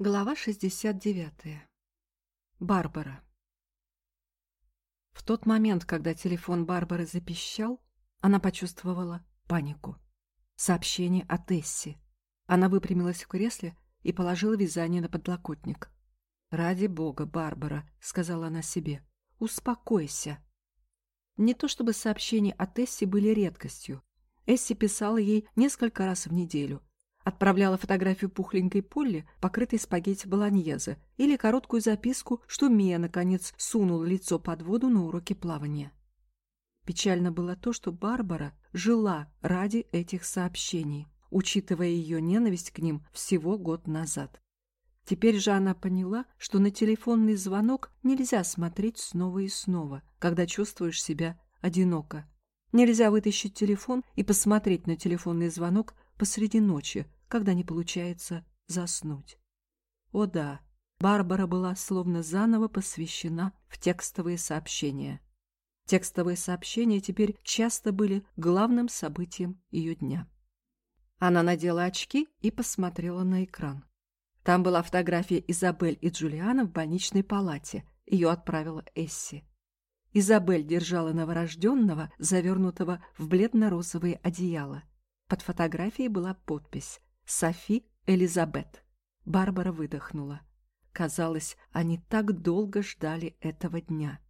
Глава 69. Барбара. В тот момент, когда телефон Барбары запищал, она почувствовала панику. Сообщение от Эсси. Она выпрямилась в кресле и положила вязание на подлокотник. «Ради бога, Барбара», — сказала она себе, — «успокойся». Не то чтобы сообщения от Эсси были редкостью. Эсси писала ей несколько раз в неделю — Отправляла фотографию пухленькой Полли, покрытой спагетти болоньезе, или короткую записку, что Мия, наконец, сунула лицо под воду на уроке плавания. Печально было то, что Барбара жила ради этих сообщений, учитывая ее ненависть к ним всего год назад. Теперь же она поняла, что на телефонный звонок нельзя смотреть снова и снова, когда чувствуешь себя одиноко. Нельзя вытащить телефон и посмотреть на телефонный звонок посреди ночи, когда не получается заснуть. О да, Барбара была словно заново посвящена в текстовые сообщения. Текстовые сообщения теперь часто были главным событием ее дня. Она надела очки и посмотрела на экран. Там была фотография Изабель и Джулиана в больничной палате. Ее отправила Эсси. Изабель держала новорожденного, завернутого в бледно-розовые одеяла. Под фотографией была подпись Софи Элизабет. Барбара выдохнула. Казалось, они так долго ждали этого дня.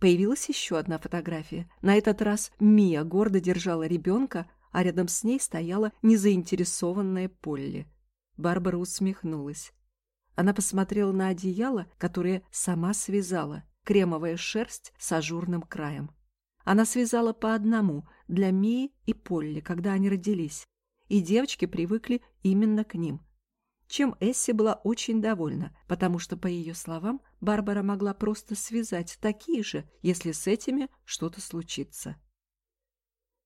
Появилась еще одна фотография. На этот раз Мия гордо держала ребенка, а рядом с ней стояла незаинтересованная Полли. Барбара усмехнулась. Она посмотрела на одеяло, которое сама связала, кремовая шерсть с ажурным краем. Она связала по одному для Мии и Полли, когда они родились и девочки привыкли именно к ним. Чем Эсси была очень довольна, потому что, по ее словам, Барбара могла просто связать такие же, если с этими что-то случится.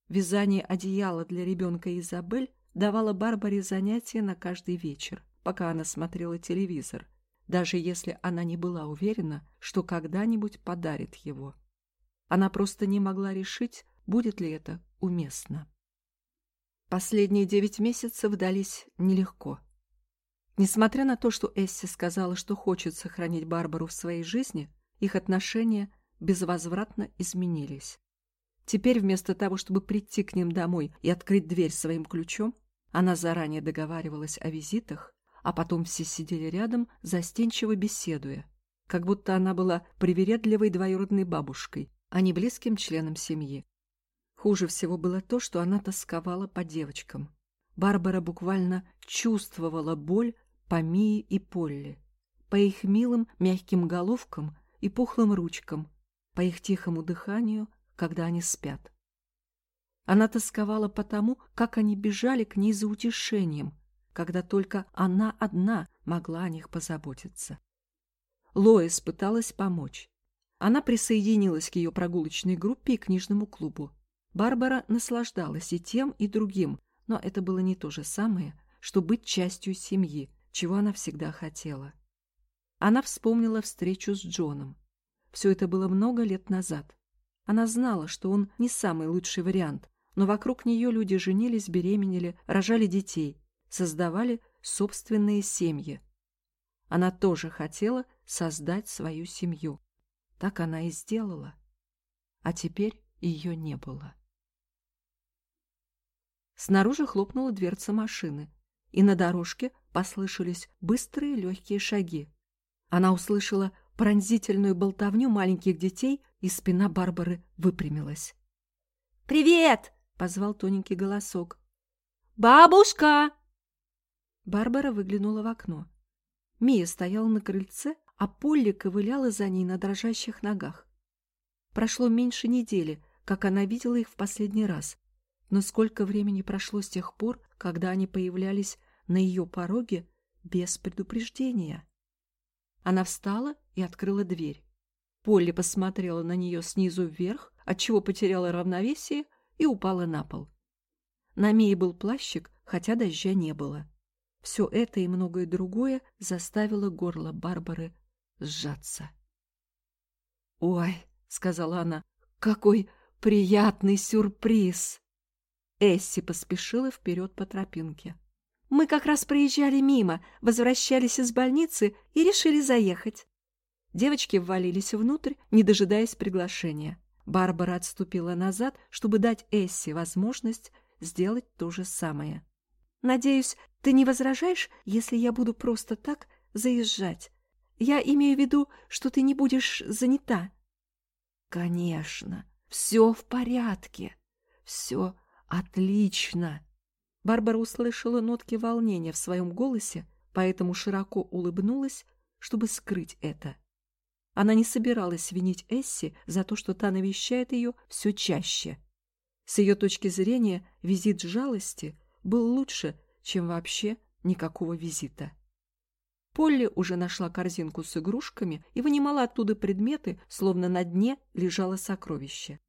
Вязание одеяла для ребенка Изабель давало Барбаре занятия на каждый вечер, пока она смотрела телевизор, даже если она не была уверена, что когда-нибудь подарит его. Она просто не могла решить, будет ли это уместно. Последние девять месяцев дались нелегко. Несмотря на то, что Эсси сказала, что хочет сохранить Барбару в своей жизни, их отношения безвозвратно изменились. Теперь вместо того, чтобы прийти к ним домой и открыть дверь своим ключом, она заранее договаривалась о визитах, а потом все сидели рядом, застенчиво беседуя, как будто она была привередливой двоюродной бабушкой, а не близким членом семьи. Хуже всего было то, что она тосковала по девочкам. Барбара буквально чувствовала боль по Мии и Полли, по их милым мягким головкам и пухлым ручкам, по их тихому дыханию, когда они спят. Она тосковала по тому, как они бежали к ней за утешением, когда только она одна могла о них позаботиться. Лоис пыталась помочь. Она присоединилась к ее прогулочной группе и книжному клубу. Барбара наслаждалась и тем, и другим, но это было не то же самое, что быть частью семьи, чего она всегда хотела. Она вспомнила встречу с Джоном. Все это было много лет назад. Она знала, что он не самый лучший вариант, но вокруг нее люди женились, беременели, рожали детей, создавали собственные семьи. Она тоже хотела создать свою семью. Так она и сделала. А теперь ее не было. Снаружи хлопнула дверца машины, и на дорожке послышались быстрые легкие шаги. Она услышала пронзительную болтовню маленьких детей, и спина Барбары выпрямилась. «Привет!» — позвал тоненький голосок. «Бабушка!» Барбара выглянула в окно. Мия стояла на крыльце, а Полли ковыляла за ней на дрожащих ногах. Прошло меньше недели, как она видела их в последний раз, но сколько времени прошло с тех пор, когда они появлялись на ее пороге без предупреждения? Она встала и открыла дверь. Полли посмотрела на нее снизу вверх, отчего потеряла равновесие и упала на пол. На Мии был плащик, хотя дождя не было. Все это и многое другое заставило горло Барбары сжаться. «Ой», — сказала она, — «какой приятный сюрприз!» Эсси поспешила вперед по тропинке. Мы как раз проезжали мимо, возвращались из больницы и решили заехать. Девочки ввалились внутрь, не дожидаясь приглашения. Барбара отступила назад, чтобы дать Эсси возможность сделать то же самое. «Надеюсь, ты не возражаешь, если я буду просто так заезжать? Я имею в виду, что ты не будешь занята». «Конечно, все в порядке, все отлично». Барбара услышала нотки волнения в своем голосе, поэтому широко улыбнулась, чтобы скрыть это. Она не собиралась винить Эсси за то, что та навещает ее все чаще. С ее точки зрения, визит жалости был лучше, чем вообще никакого визита. Полли уже нашла корзинку с игрушками и вынимала оттуда предметы, словно на дне лежало сокровище.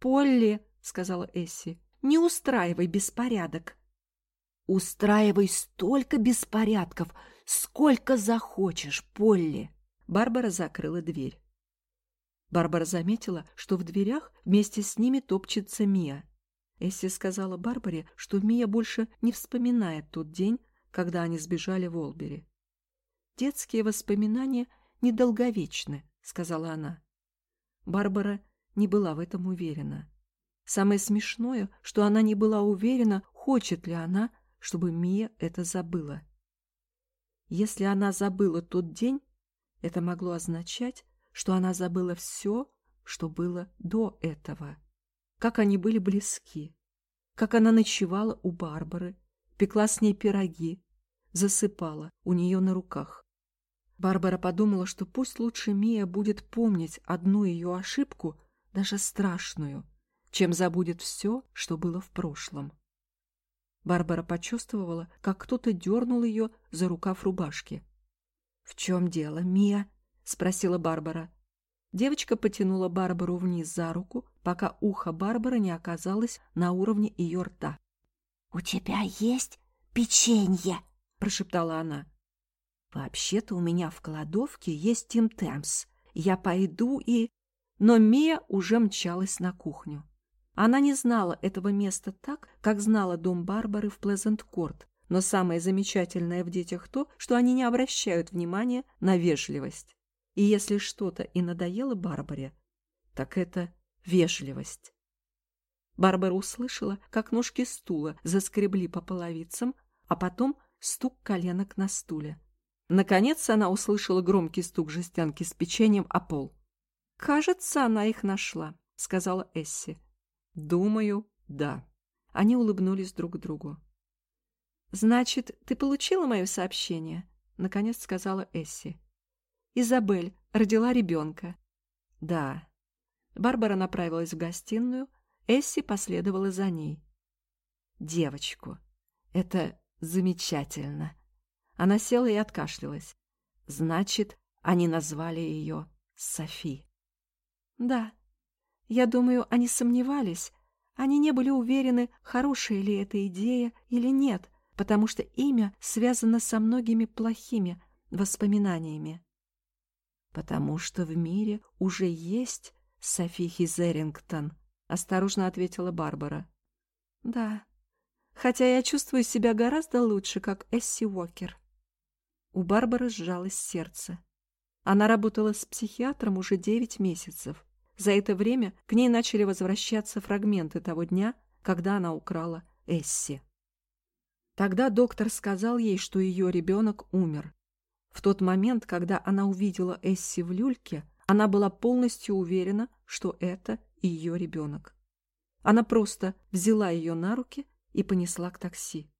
«Полли», — сказала Эсси, — «не устраивай беспорядок». «Устраивай столько беспорядков, сколько захочешь, Полли!» Барбара закрыла дверь. Барбара заметила, что в дверях вместе с ними топчется Мия. Эсси сказала Барбаре, что Мия больше не вспоминает тот день, когда они сбежали в Олбери. «Детские воспоминания недолговечны», — сказала она. Барбара не была в этом уверена. Самое смешное, что она не была уверена, хочет ли она чтобы Мия это забыла. Если она забыла тот день, это могло означать, что она забыла все, что было до этого. Как они были близки, как она ночевала у Барбары, пекла с ней пироги, засыпала у нее на руках. Барбара подумала, что пусть лучше Мия будет помнить одну ее ошибку, даже страшную, чем забудет все, что было в прошлом. Барбара почувствовала, как кто-то дернул ее за рукав рубашки. «В чем дело, Мия?» — спросила Барбара. Девочка потянула Барбару вниз за руку, пока ухо Барбары не оказалось на уровне ее рта. «У тебя есть печенье?» — прошептала она. «Вообще-то у меня в кладовке есть Тим Темс. Я пойду и...» Но Мия уже мчалась на кухню. Она не знала этого места так, как знала дом Барбары в Плезент-Корт, но самое замечательное в детях то, что они не обращают внимания на вежливость. И если что-то и надоело Барбаре, так это вежливость. Барбара услышала, как ножки стула заскребли по половицам, а потом стук коленок на стуле. Наконец она услышала громкий стук жестянки с печеньем о пол. «Кажется, она их нашла», — сказала Эсси. «Думаю, да». Они улыбнулись друг другу. «Значит, ты получила мое сообщение?» — наконец сказала Эсси. «Изабель родила ребенка». «Да». Барбара направилась в гостиную, Эсси последовала за ней. «Девочку. Это замечательно». Она села и откашлялась. «Значит, они назвали ее Софи». «Да», я думаю, они сомневались. Они не были уверены, хорошая ли эта идея или нет, потому что имя связано со многими плохими воспоминаниями. «Потому что в мире уже есть Софи Хизерингтон», — осторожно ответила Барбара. «Да, хотя я чувствую себя гораздо лучше, как Эсси Уокер». У Барбары сжалось сердце. Она работала с психиатром уже девять месяцев. За это время к ней начали возвращаться фрагменты того дня, когда она украла Эсси. Тогда доктор сказал ей, что ее ребенок умер. В тот момент, когда она увидела Эсси в люльке, она была полностью уверена, что это ее ребенок. Она просто взяла ее на руки и понесла к такси.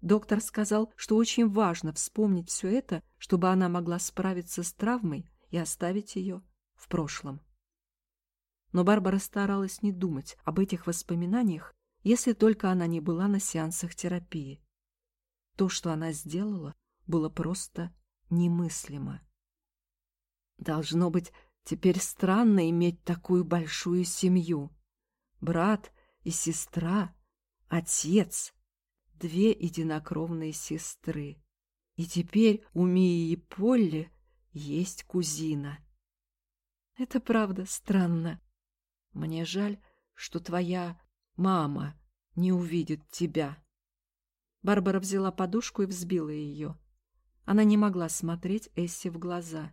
Доктор сказал, что очень важно вспомнить все это, чтобы она могла справиться с травмой и оставить ее в прошлом. Но Барбара старалась не думать об этих воспоминаниях, если только она не была на сеансах терапии. То, что она сделала, было просто немыслимо. Должно быть, теперь странно иметь такую большую семью. Брат и сестра, отец, две единокровные сестры. И теперь у Мии и Полли есть кузина. Это правда странно. Мне жаль, что твоя мама не увидит тебя. Барбара взяла подушку и взбила ее. Она не могла смотреть Эсси в глаза.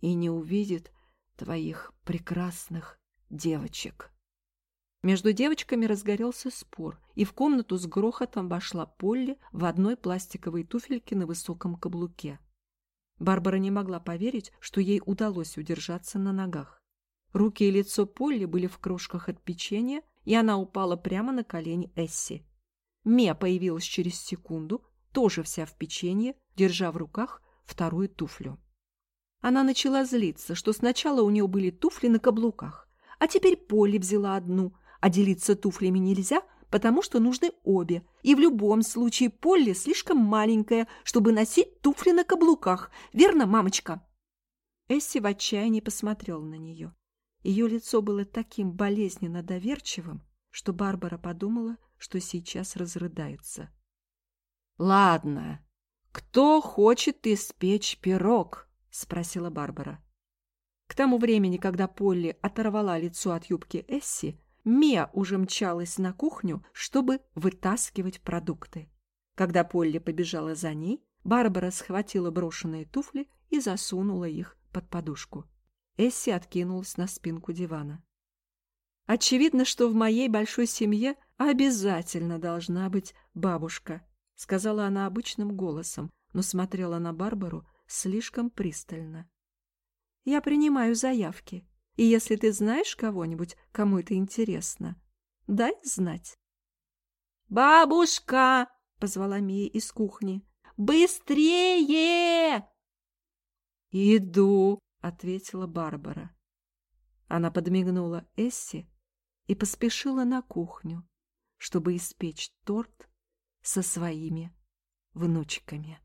«И не увидит твоих прекрасных девочек». Между девочками разгорелся спор, и в комнату с грохотом вошла Полли в одной пластиковой туфельке на высоком каблуке. Барбара не могла поверить, что ей удалось удержаться на ногах. Руки и лицо Полли были в крошках от печенья, и она упала прямо на колени Эсси. Мия появилась через секунду, тоже вся в печенье, держа в руках вторую туфлю. Она начала злиться, что сначала у нее были туфли на каблуках, а теперь Полли взяла одну, а делиться туфлями нельзя, потому что нужны обе. И в любом случае Полли слишком маленькая, чтобы носить туфли на каблуках. Верно, мамочка?» Эсси в отчаянии посмотрел на нее. Ее лицо было таким болезненно доверчивым, что Барбара подумала, что сейчас разрыдается. «Ладно, кто хочет испечь пирог?» — спросила Барбара. К тому времени, когда Полли оторвала лицо от юбки Эсси, Мия уже мчалась на кухню, чтобы вытаскивать продукты. Когда Полли побежала за ней, Барбара схватила брошенные туфли и засунула их под подушку. Эсси откинулась на спинку дивана. «Очевидно, что в моей большой семье обязательно должна быть бабушка», сказала она обычным голосом, но смотрела на Барбару слишком пристально. «Я принимаю заявки. И если ты знаешь кого-нибудь, кому это интересно, дай знать. «Бабушка!» — позвала Мия из кухни. «Быстрее!» «Иду!» — ответила Барбара. Она подмигнула Эсси и поспешила на кухню, чтобы испечь торт со своими внучками.